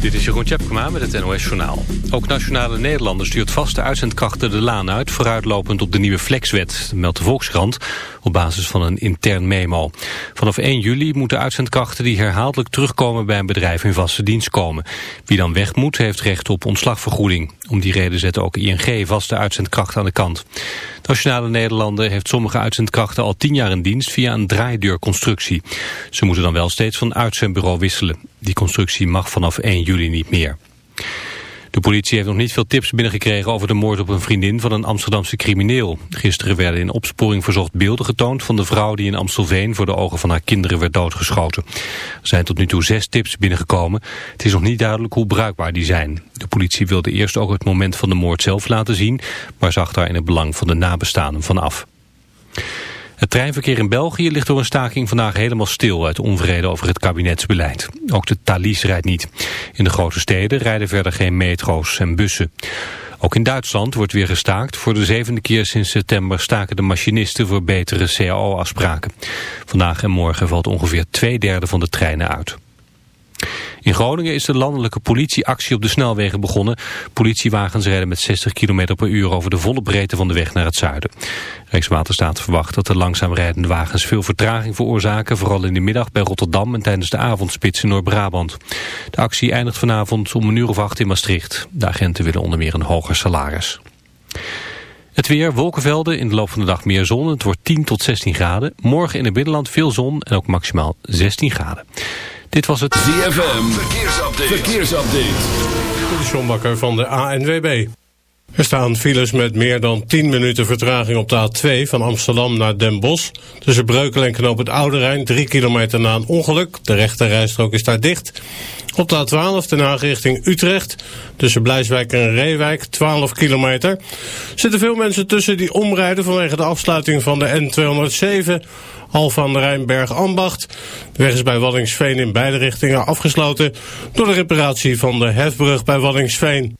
Dit is Jeroen Tjepkema met het NOS Journaal. Ook Nationale Nederlanden stuurt vaste uitzendkrachten de laan uit... vooruitlopend op de nieuwe flexwet, meldt de Volkskrant... op basis van een intern memo. Vanaf 1 juli moeten uitzendkrachten die herhaaldelijk terugkomen... bij een bedrijf in vaste dienst komen. Wie dan weg moet, heeft recht op ontslagvergoeding. Om die reden zetten ook ING vaste uitzendkrachten aan de kant. Nationale Nederlanden heeft sommige uitzendkrachten al tien jaar in dienst via een draaideurconstructie. Ze moeten dan wel steeds van uitzendbureau wisselen. Die constructie mag vanaf 1 juli niet meer. De politie heeft nog niet veel tips binnengekregen over de moord op een vriendin van een Amsterdamse crimineel. Gisteren werden in opsporing verzocht beelden getoond van de vrouw die in Amstelveen voor de ogen van haar kinderen werd doodgeschoten. Er zijn tot nu toe zes tips binnengekomen. Het is nog niet duidelijk hoe bruikbaar die zijn. De politie wilde eerst ook het moment van de moord zelf laten zien, maar zag daar in het belang van de nabestaanden van af. Het treinverkeer in België ligt door een staking vandaag helemaal stil uit onvrede over het kabinetsbeleid. Ook de Thalys rijdt niet. In de grote steden rijden verder geen metro's en bussen. Ook in Duitsland wordt weer gestaakt. Voor de zevende keer sinds september staken de machinisten voor betere CAO-afspraken. Vandaag en morgen valt ongeveer twee derde van de treinen uit. In Groningen is de landelijke politieactie op de snelwegen begonnen. Politiewagens rijden met 60 km per uur over de volle breedte van de weg naar het zuiden. Rijkswaterstaat verwacht dat de langzaam rijdende wagens veel vertraging veroorzaken, vooral in de middag bij Rotterdam en tijdens de avondspits in Noord-Brabant. De actie eindigt vanavond om een uur of acht in Maastricht. De agenten willen onder meer een hoger salaris. Het weer, wolkenvelden, in de loop van de dag meer zon. Het wordt 10 tot 16 graden. Morgen in het binnenland veel zon en ook maximaal 16 graden. Dit was het ZFM Verkeersupdate. Verkeersupdate. De Sjombakker van de ANWB. Er staan files met meer dan 10 minuten vertraging op de A2 van Amsterdam naar Den Bosch. Tussen Breukelen en Knoop het Oude Rijn, 3 kilometer na een ongeluk. De rechte rijstrook is daar dicht. Op de A12 Den Haag richting Utrecht. Tussen Blijswijk en Reewijk, 12 kilometer. Zitten veel mensen tussen die omrijden vanwege de afsluiting van de N207... Al van de Rijnberg Ambacht. De weg is bij Waddingsveen in beide richtingen afgesloten door de reparatie van de hefbrug bij Waddingsveen.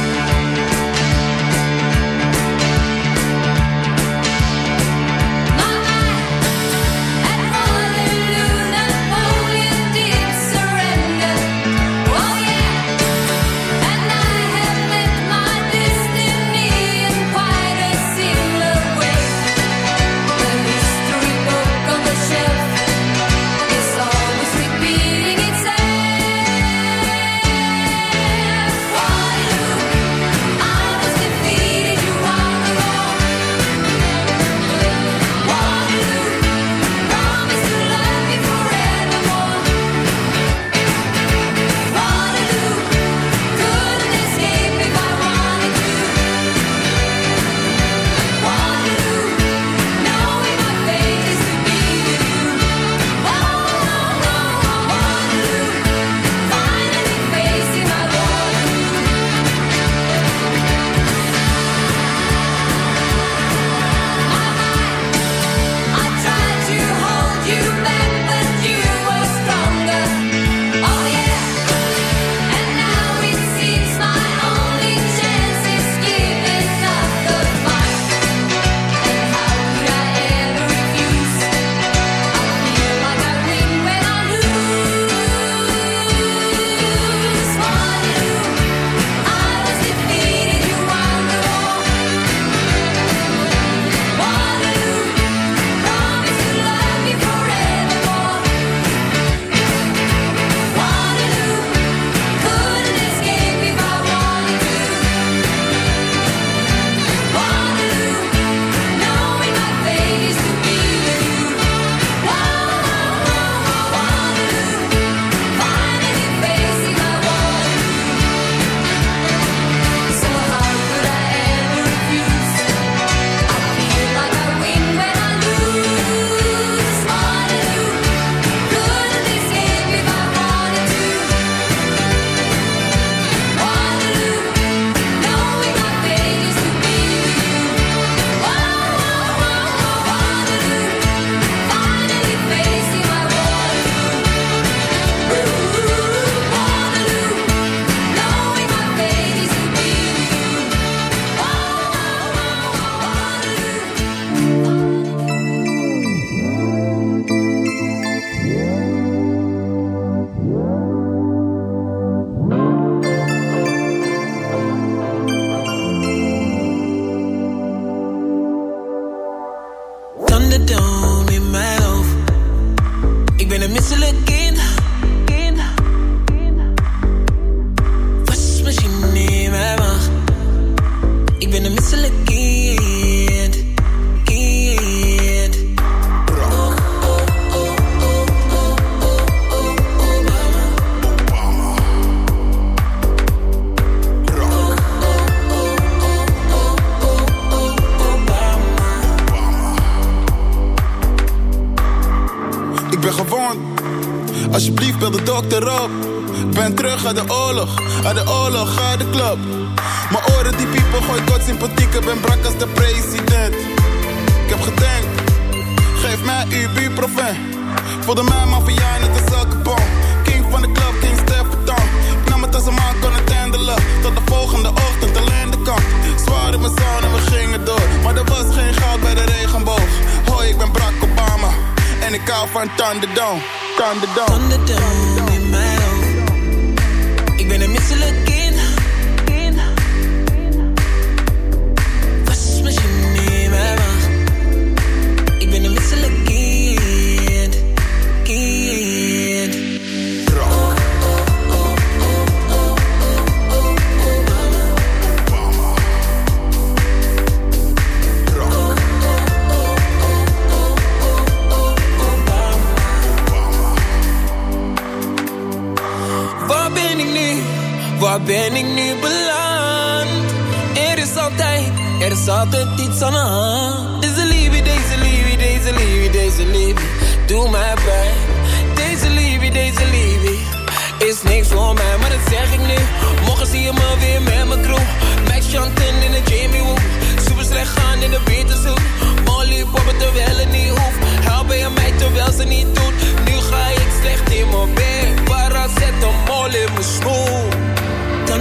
up. Oren die piepen, gooi kort sympathiek. Ik ben brak als de president. Ik heb gedenkt, geef mij uw buurproven. Voelde mij maffia net als elke. King van de club, King Stefan. Ik nam het als een man kon het handelen. Tot de volgende ochtend alleen de kant. Zwaar in mijn zon en we gingen door. Maar er was geen goud bij de regenboog. Hoi, ik ben brak Obama. En ik hou van Thunderdome. Thunderdome. Thunderdome in Ik ben een misselijk ben ik nu beland? Er is altijd, er is altijd iets aan de hand. Deze lieve, deze lieve, deze lieve, deze lieve, doe mij pijn. Deze lieve, deze lieve is niks voor mij, maar dat zeg ik nu. Morgen zie je me weer met mijn crew. Max Chanten in de Jamie Woo. Super slecht gaan in de Beatleshoek. Molly poppen terwijl het niet hoeft. Help bij je mij terwijl ze niet doet. Nu ga ik slecht in mijn bed. Paracetamol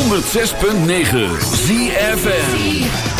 106.9 ZFN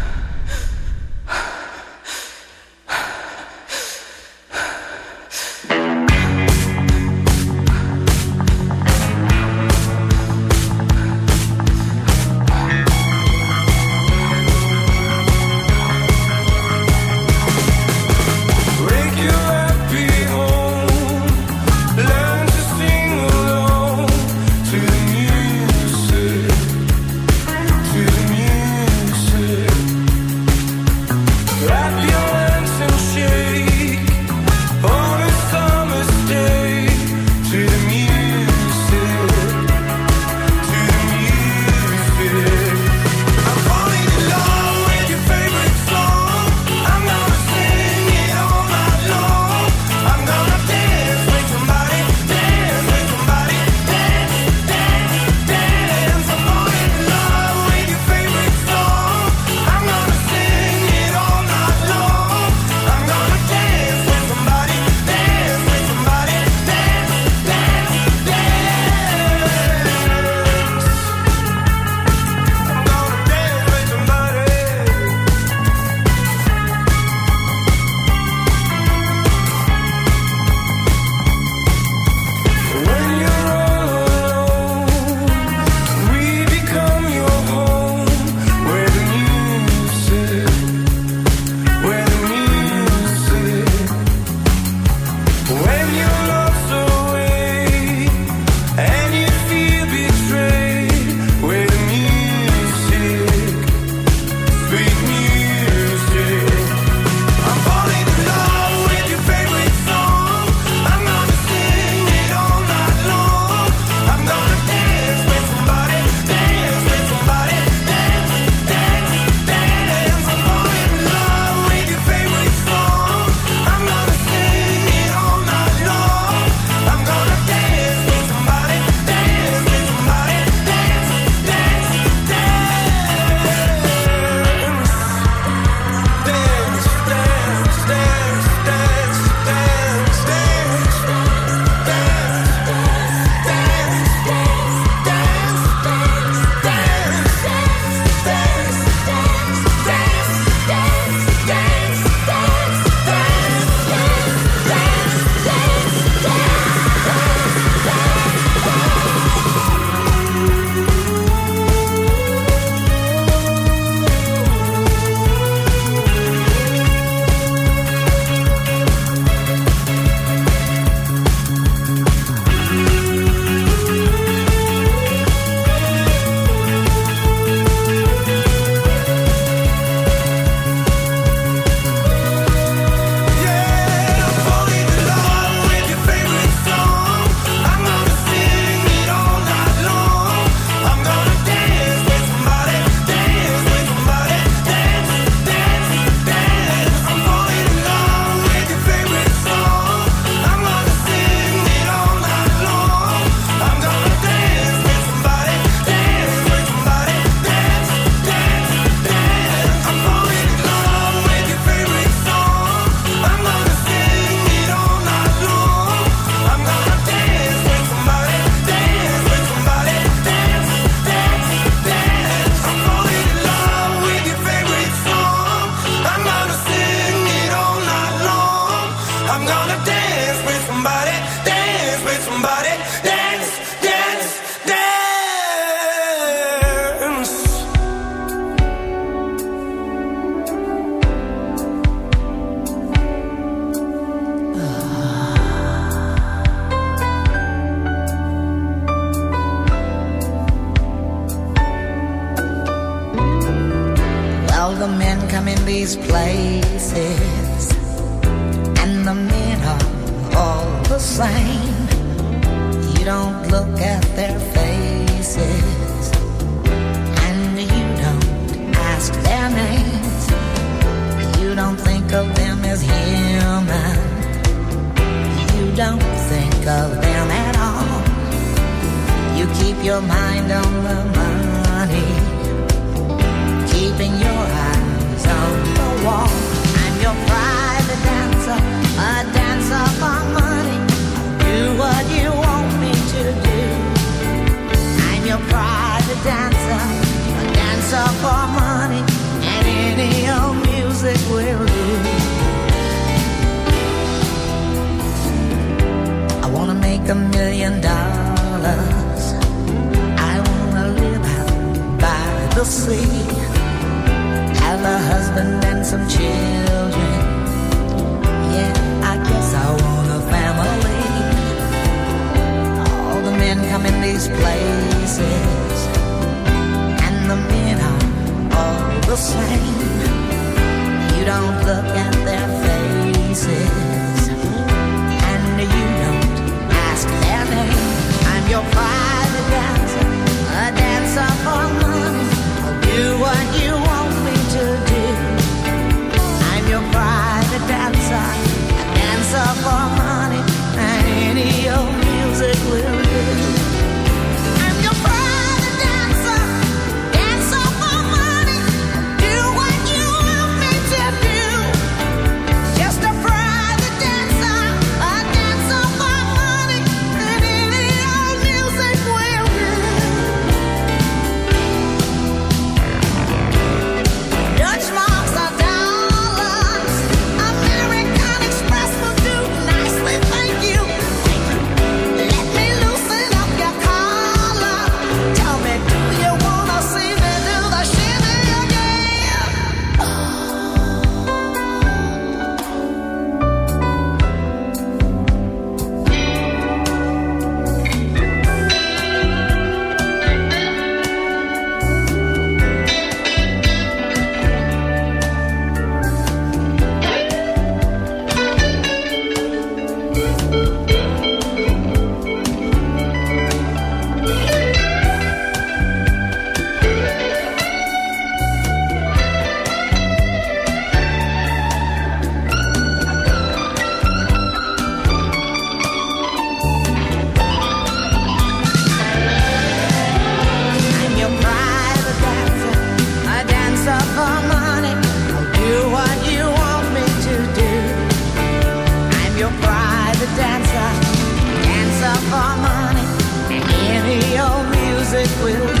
music will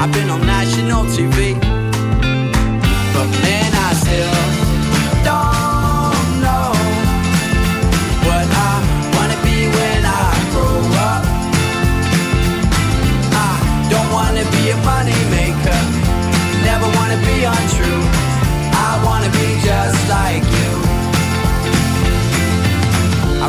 I've been on national TV, but man, I still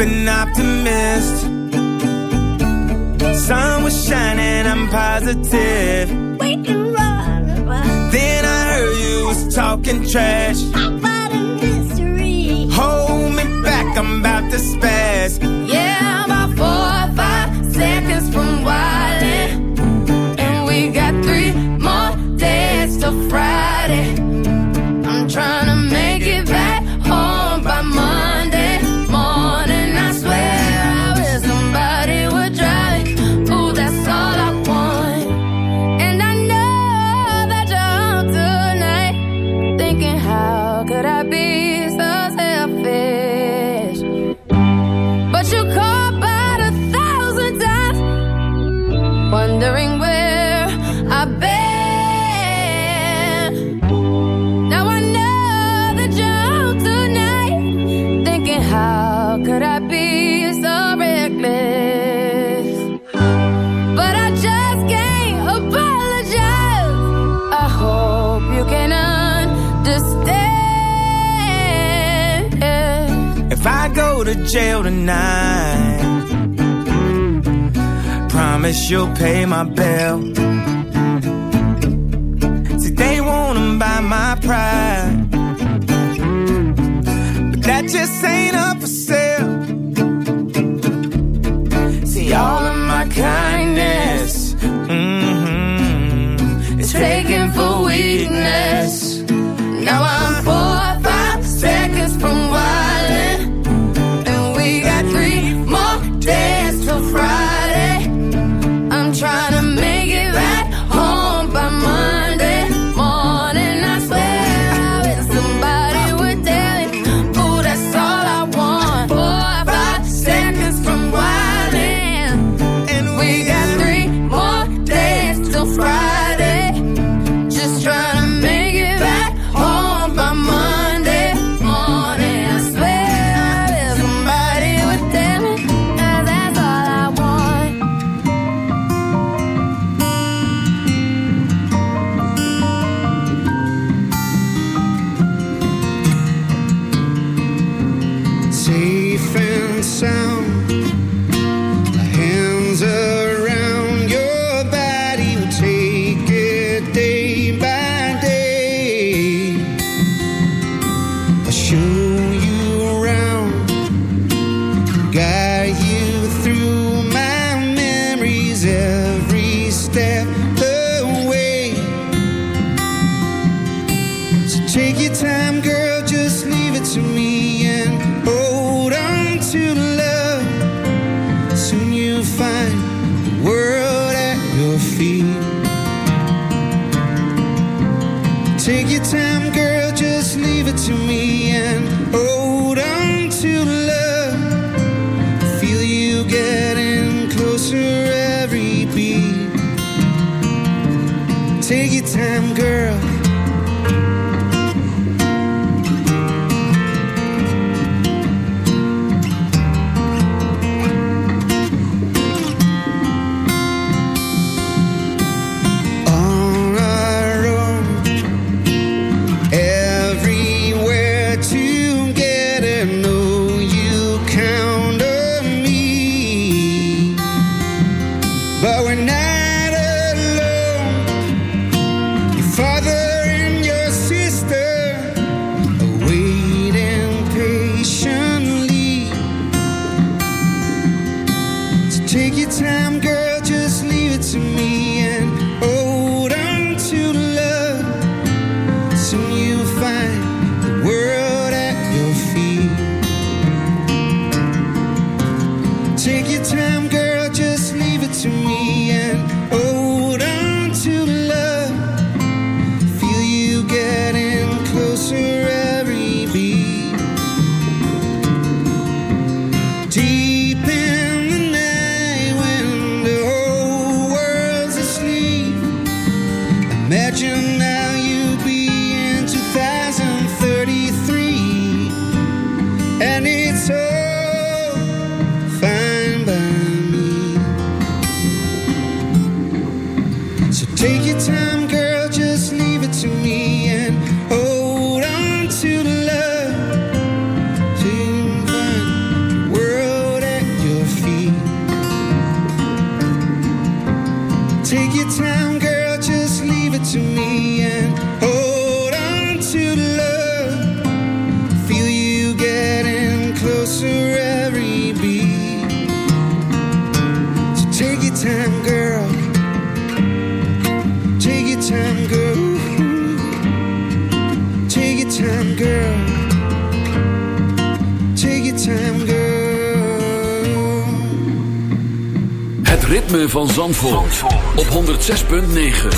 an optimist. Sun was shining, I'm positive. Then I heard you was talking trash. To me 106.9